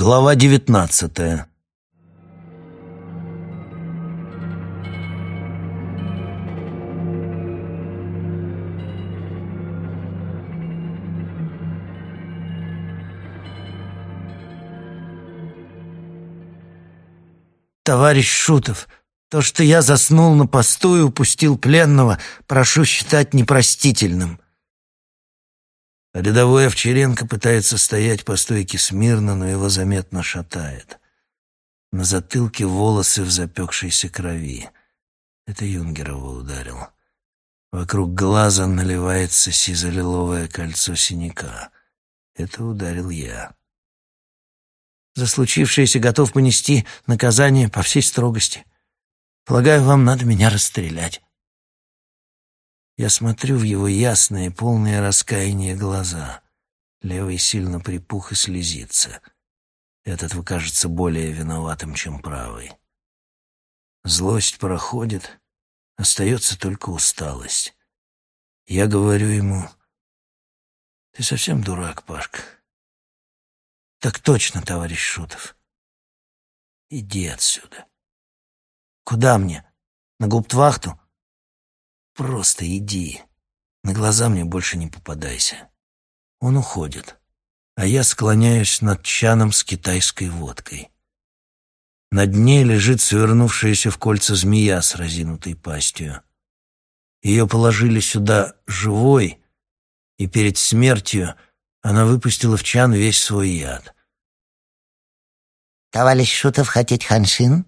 Глава девятнадцатая «Товарищ Шутов, то, что я заснул на посту и упустил пленного, прошу считать непростительным». Рядовой Овчаренко пытается стоять по стойке смирно, но его заметно шатает. На затылке волосы в запекшейся крови. Это Юнгерова ударил. Вокруг глаза наливается сизо-лиловое кольцо синяка. Это ударил я. За случившееся готов понести наказание по всей строгости. Полагаю, вам надо меня расстрелять. Я смотрю в его ясные, полные раскаяния глаза. Левый сильно припух и слезится. Этот выкажется более виноватым, чем правый. Злость проходит, остается только усталость. Я говорю ему, «Ты совсем дурак, Пашка. Так точно, товарищ Шутов. Иди отсюда. Куда мне? На губтвахту? Просто иди. На глаза мне больше не попадайся. Он уходит, а я склоняюсь над чаном с китайской водкой. На дне лежит свернувшаяся в кольца змея с разинутой пастью. Ее положили сюда живой, и перед смертью — она выпустила в чан весь свой яд. «Товарищ Шутов хотеть ханшин?»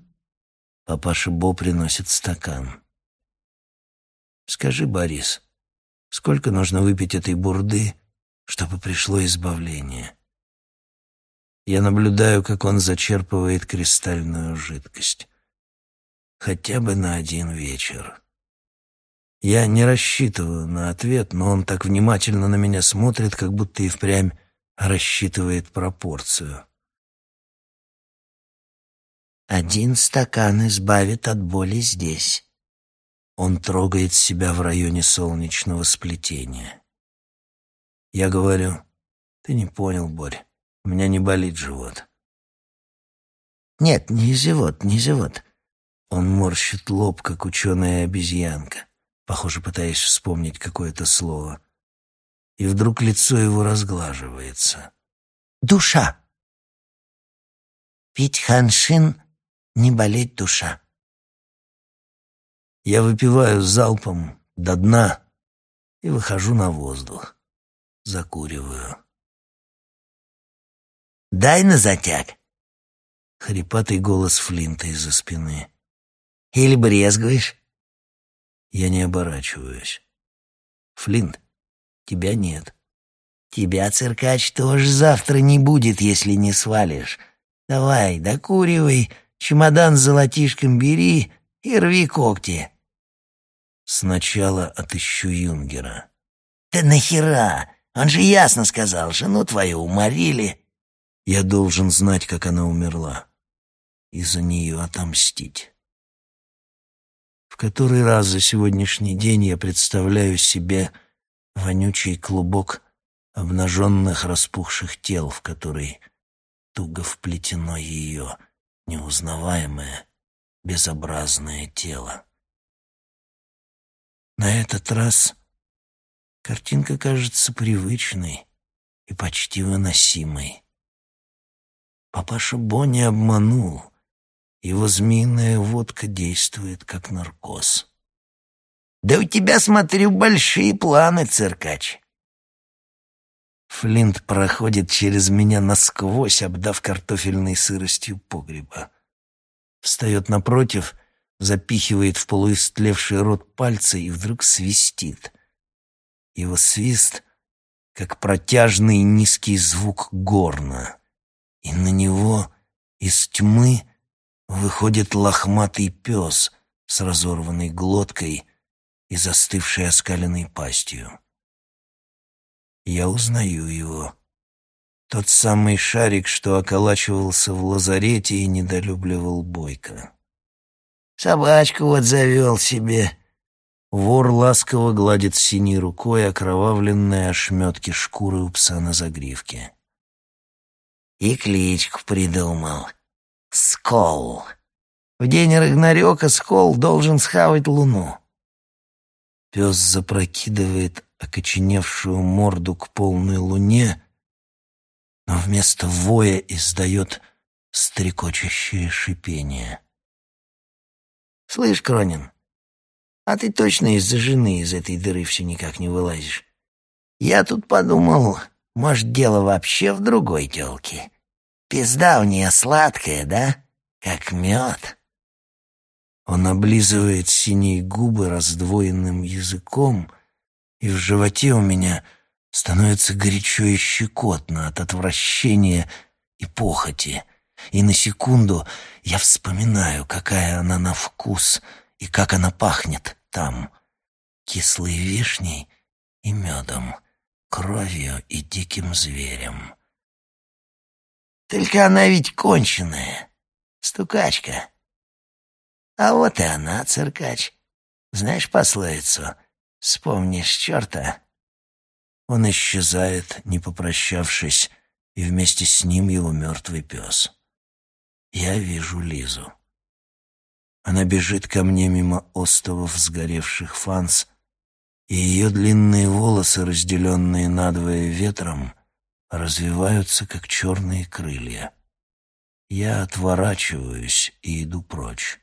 Папаша Бо приносит стакан. «Скажи, Борис, сколько нужно выпить этой бурды, чтобы пришло избавление?» Я наблюдаю, как он зачерпывает кристальную жидкость. Хотя бы на один вечер. Я не рассчитываю на ответ, но он так внимательно на меня смотрит, как будто и впрямь рассчитывает пропорцию. Один стакан избавит от боли здесь. Он трогает себя в районе солнечного сплетения. Я говорю, ты не понял, Борь, у меня не болит живот. Нет, не живот, не живот. Он морщит лоб, как ученая обезьянка похоже, пытаясь вспомнить какое-то слово. И вдруг лицо его разглаживается. «Душа!» «Пить ханшин — не болеть душа». Я выпиваю залпом до дна и выхожу на воздух. Закуриваю. «Дай на затяг!» Хрипатый голос Флинта из-за спины. «Или брезгуешь?» Я не оборачиваюсь. Флинт, тебя нет. Тебя, циркач, тоже завтра не будет, если не свалишь. Давай, докуривай, чемодан с золотишком бери и рви когти. Сначала отыщу Юнгера. Да нахера? Он же ясно сказал, жену твою уморили. Я должен знать, как она умерла. И за нее отомстить который раз за сегодняшний день я представляю себе вонючий клубок обнаженных распухших тел, в который туго вплетено ее неузнаваемое, безобразное тело. На этот раз картинка кажется привычной и почти выносимой. Папаша Бонни обманул. Его змеиная водка действует как наркоз. «Да у тебя, смотрю, большие планы, циркач!» Флинт проходит через меня насквозь, обдав картофельной сыростью погреба. Встает напротив, запихивает в полуистлевший рот пальцы и вдруг свистит. Его свист — как протяжный низкий звук горна, и на него из тьмы выходит лохматый пес с разорванной глоткой и застывшей оскаленной пастью. Я узнаю его. Тот самый шарик, что околачивался в лазарете и недолюбливал Бойко. «Собачку вот завел себе». Вор ласково гладит синей рукой окровавленные ошметки шкуры у пса на загривке. И кличку придумал. Скол. В день Рагнарёка Скол должен схавать луну. Пес запрокидывает окоченевшую морду к полной луне, но вместо воя издает стрекочущее шипение. «Слышь, Кронин, а ты точно из-за жены из этой дыры все никак не вылазишь? Я тут подумал, может, дело вообще в другой тёлке. Пизда у нее сладкая, да? Как мед». Он облизывает синие губы раздвоенным языком, и в животе у меня становится горячо и щекотно от отвращения и похоти. И на секунду я вспоминаю, какая она на вкус и как она пахнет там, кислой вишней и медом, кровью и диким зверем. Только она ведь конченая, стукачка. А вот и она, циркач. Знаешь пословицу «Вспомнишь черта?» Он исчезает, не попрощавшись, и вместе с ним его мертвый пес. Я вижу Лизу. Она бежит ко мне мимо остовов сгоревших фанс, и ее длинные волосы, разделенные надвое ветром, развиваются, как черные крылья. Я отворачиваюсь и иду прочь.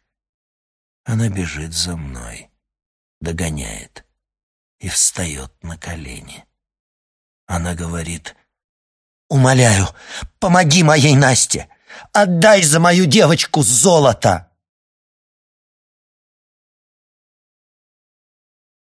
Она бежит за мной, догоняет и встает на колени. Она говорит, «Умоляю, помоги моей Насте! Отдай за мою девочку золото!»